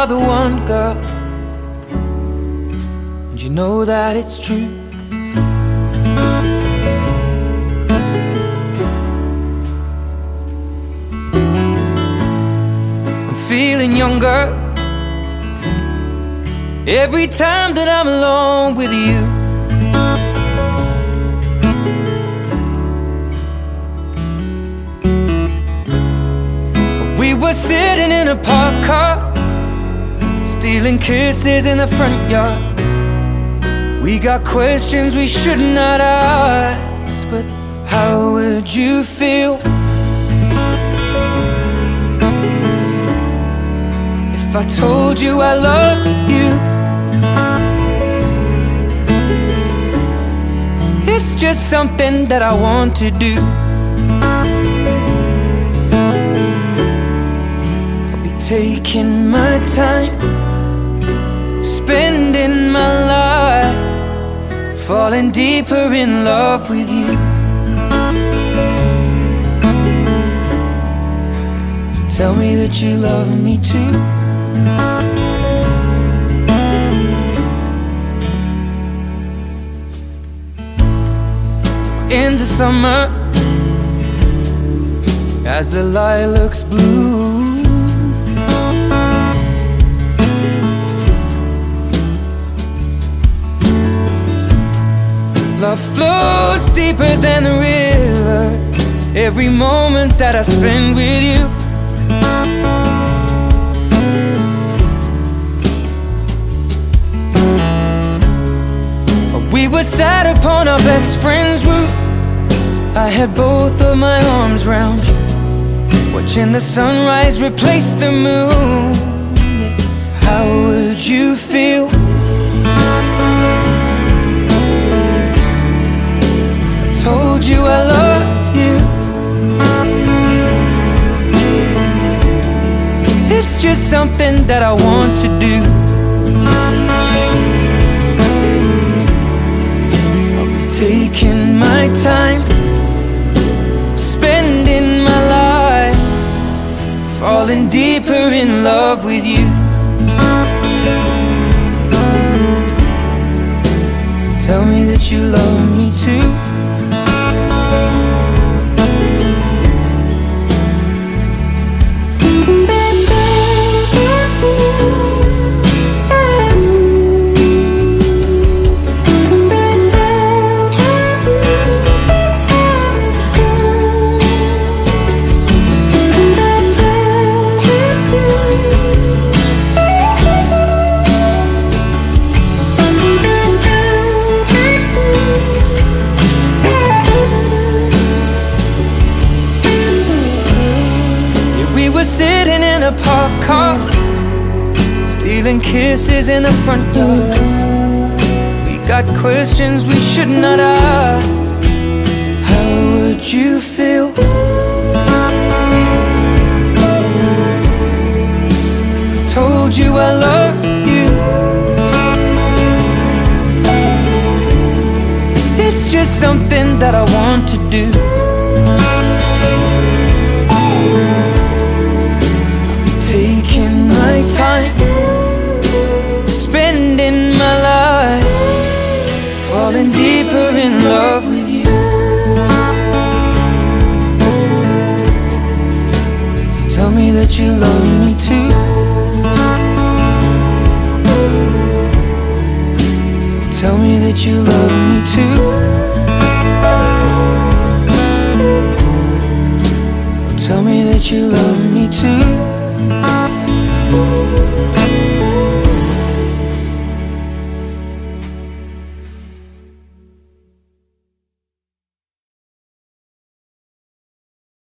Are the one, girl. And you know that it's true. I'm feeling younger every time that I'm alone with you. We were sitting in a car, stealing kisses in the front yard. We got questions we should not ask, but how would you feel if I told you I loved you? It's just something that I want to do. I'll be taking my time, falling deeper in love with you. Tell me that you love me too. in the summer as the lilacs bloom. Love flows deeper than the river. Every moment that I spend with you. We were sat upon our best friend's roof. I had both of my arms round you, watching the sunrise replace the moon. How would you feel It's just something that I want to do. taking my time, spending my life, falling deeper in love with you. Parked car, stealing kisses in the front yard. We got questions we should not ask. How would you feel if I told you I love you? It's just something that I want to do. Deeper in love with you. Tell me that you love me too. Tell me that you love me